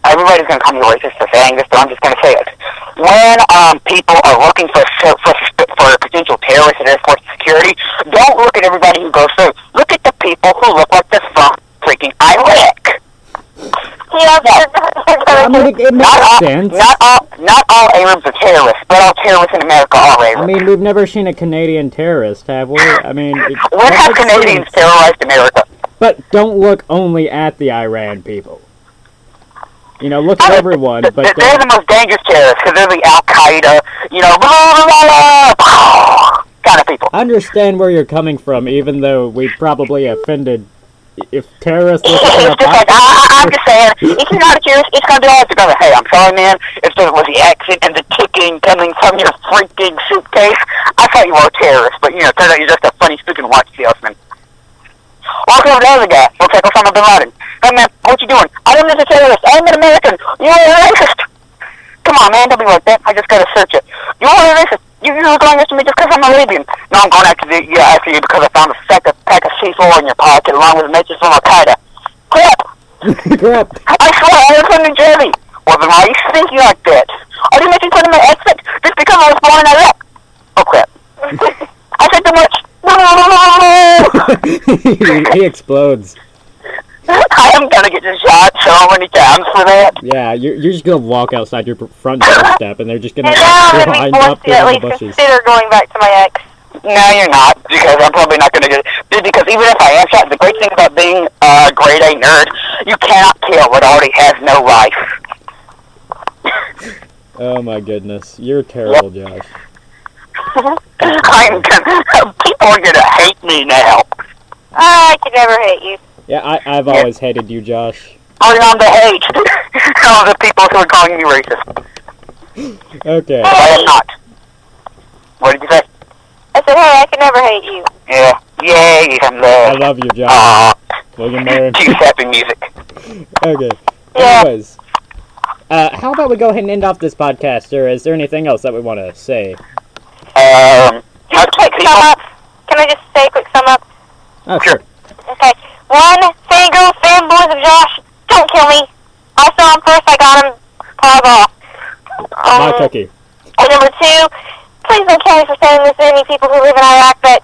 everybody's going to call me racist for saying this, but I'm just going to say it. When um, people are looking for for, for potential terrorists at airport security, don't look at everybody who goes through. Look at the people who look like they're from freaking Iraq. You know, you're, you're I mean, it, it Not all, not all, not all Arabs are terrorists, but all terrorists in America are Arabs. I mean, we've never seen a Canadian terrorist, have we? I mean, it, when have Canadians sense. terrorized America? But don't look only at the Iran people. You know, look at everyone, but they're don't- the most dangerous terrorists because they're the Al Qaeda, you know, blah, blah, blah, kind of people. I understand where you're coming from, even though we probably offended. If terrorists It's just like, I, I, I'm just saying, if you're not a terrorist, it's going to be all to go, hey, I'm sorry, man, if there was the accent and the ticking coming from your freaking suitcase, I thought you were a terrorist, but, you know, turns out you're just a funny speaking watch salesman. Walk over to the other guy, looks like Osama Bin Laden. Hey, man, what you doing? I'm not a terrorist. I'm an American. You're a racist. Come on, man, don't be like that. I just got to search it. You're a racist. You, you're going after me just because I'm a Libyan. No, I'm going after, the, yeah, after you because I found a sack of, pack of C4 in your pocket along with a message from Al-Qaeda. Crap! [laughs] crap. I swear I was from New Jersey. Well, then why are you thinking like that? Are you making fun of my accent just because I was born in Iraq? Oh, crap. [laughs] I said too much. [laughs] He explodes. No. I am gonna get shot so many times for that. Yeah, you're, you're just gonna walk outside your front doorstep, and they're just gonna And now line up forced to at in the least bushes. consider going back to my ex. No, you're not, because I'm probably not gonna get it. Because even if I am shot, the great thing about being a grade A nerd, you cannot kill what already has no life. Oh my goodness, you're terrible, Josh. [laughs] I'm gonna, people are gonna hate me now. Ah, I could never hate you. Yeah, I, I've always hated you, Josh. Bring on the hate. [laughs] All the people who are calling me racist. [gasps] Okay. I am not. What did you say? I said, hey, I can never hate you. Yeah. Yay, I'm I the. love you, Josh. Aw, Will [laughs] you marry me? cue sapping music. [laughs] Okay. Yeah. Anyways, uh, how about we go ahead and end off this podcast, or is there anything else that we want to say? Um, Just a quick sum up. Can I just say a quick sum up? Oh, sure. Okay. One, fangirl, fanboys of Josh, don't kill me. I saw him first, I got him. Pause off. My Um, cookie. and number two, please don't kill me for saying this to any people who live in Iraq, but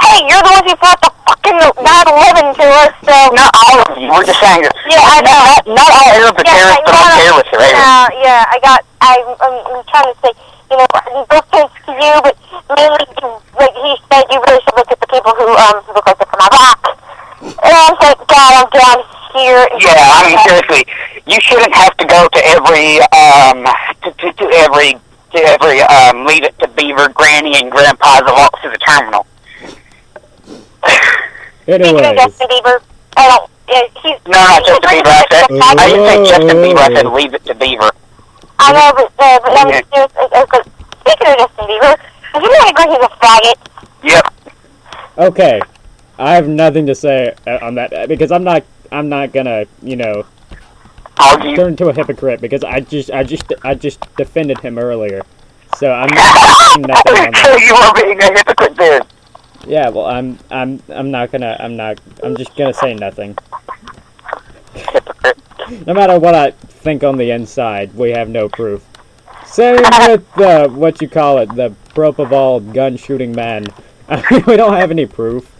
hey, you're the ones who brought the fucking 9-11 to us, so... not all of you. We're just saying. Yeah, I know. Not, not all Arab Yeah, terrorists I are know. terrorists, right? Uh, yeah, I got, I, I'm, I'm trying to say, you know, no offense to you, but mainly, like he said, you really should look at the people who, um, look like they're from Iraq. And I'm like, God, I'm down here. Yeah, I mean seriously, you shouldn't have to go to every um to, to, to every to every um leave it to Beaver Granny and Grandpa's walk to the terminal. Speaking of Justin Bieber, I don't, yeah, he's... No, not Justin Bieber. I said I didn't say Justin Bieber. I said Oh. leave it to Beaver. I know, but, uh, but I'm Yeah. serious. Uh, uh, but speaking of Justin Bieber, does anyone agree he's a faggot? Yep. okay. I have nothing to say uh, on that uh, because I'm not. I'm not gonna, you know, Argue. turn into a hypocrite because I just, I just, I just defended him earlier. So I'm not [laughs] nothing on that. you are being a hypocrite then. Yeah, well, I'm, I'm, I'm not gonna, I'm not, I'm just gonna say nothing. Hypocrite. No matter what I think on the inside, we have no proof. Same [laughs] with the what you call it, the propofol gun shooting man. [laughs] I mean, we don't have any proof.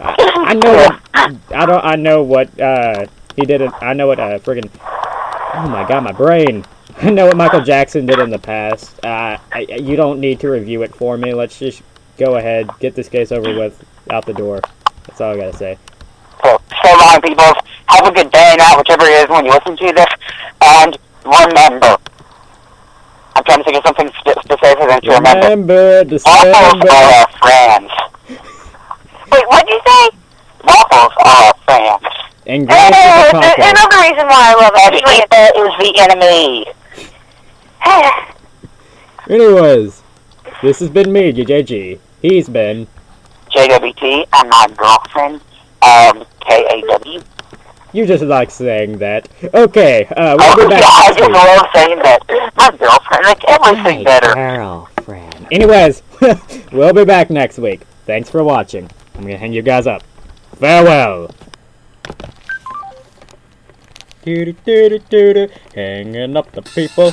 I, I [coughs] know what [coughs] I don't. I know what uh, he did. It, I know what uh, friggin' Oh my god, my brain. [laughs] I know what Michael Jackson did in the past. Uh, I, you don't need to review it for me. Let's just go ahead, get this case over with, out the door. That's all I gotta say. So, so long, people. Have a good day now, whichever it is when you listen to this. And remember, I'm trying to think of something to, to say for them to remember. Remember December. are our friends. Wait, what'd you say? Waffles are our friends. And Grace is a it's another reason why I love And it. Anyway, Ether is the enemy. [sighs] Anyways, this has been me, JJG. He's been. JWT and my girlfriend, um, K-A-W. You just like saying that. Okay, uh, we'll Oh, be yeah, back I next just week. love saying that. My girlfriend makes everything better. girlfriend. Anyways, [laughs] we'll be back next week. Thanks for watching. I'm gonna hang you guys up. Farewell. Hanging up the people.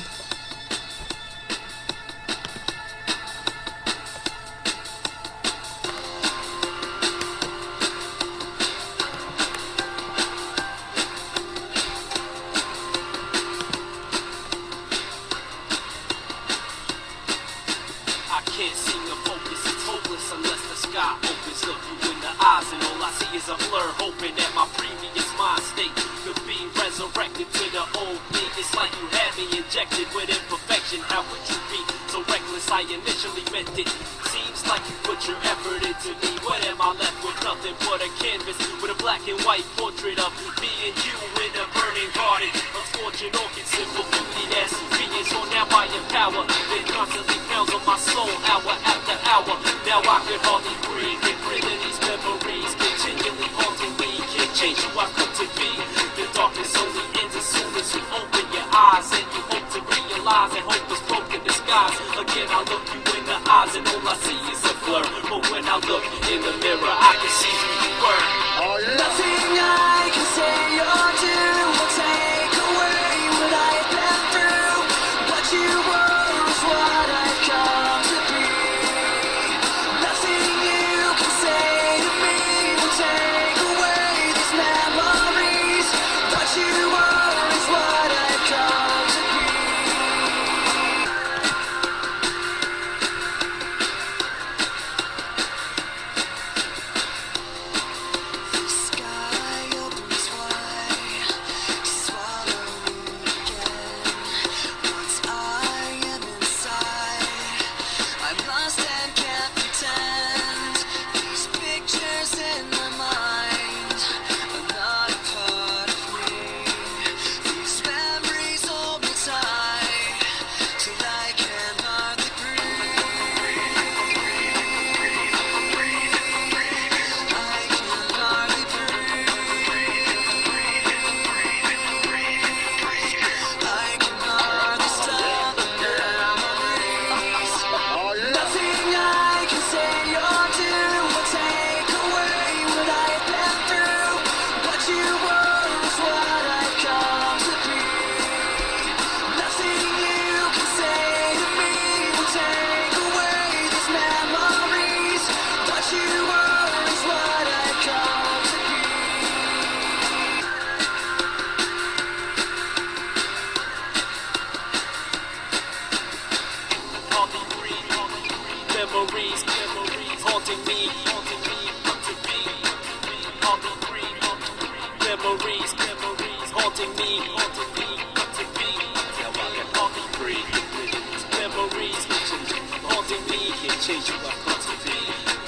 Change I come to.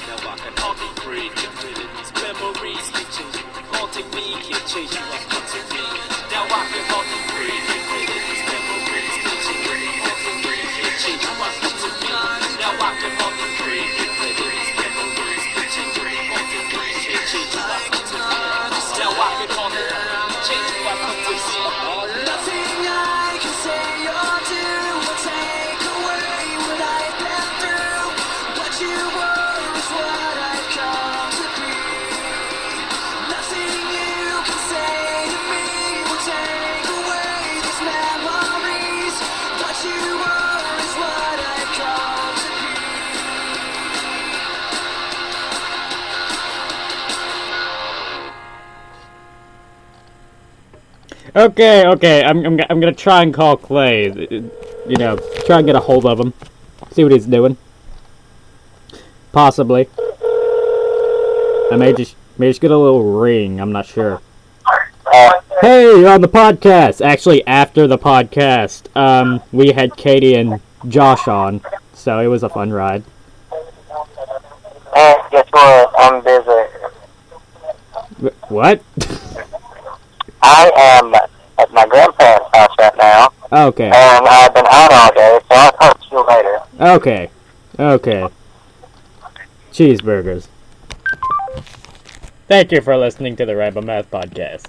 Now I can hardly breathe. These memories, you change haunting me, can't change who I come Okay, okay. I'm, I'm, I'm gonna try and call Clay. You know, try and get a hold of him. See what he's doing. Possibly. I may just may just get a little ring. I'm not sure. Hey, you're on the podcast. Actually, after the podcast, um, we had Katie and Josh on, so it was a fun ride. Hey, guess what? I'm busy. What? [laughs] I am at my grandparents' house right now, okay. and I've been out all day, so I'll talk to you later. Okay. Okay. Cheeseburgers. Thank you for listening to the Rainbow Math Podcast.